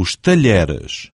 os talheres.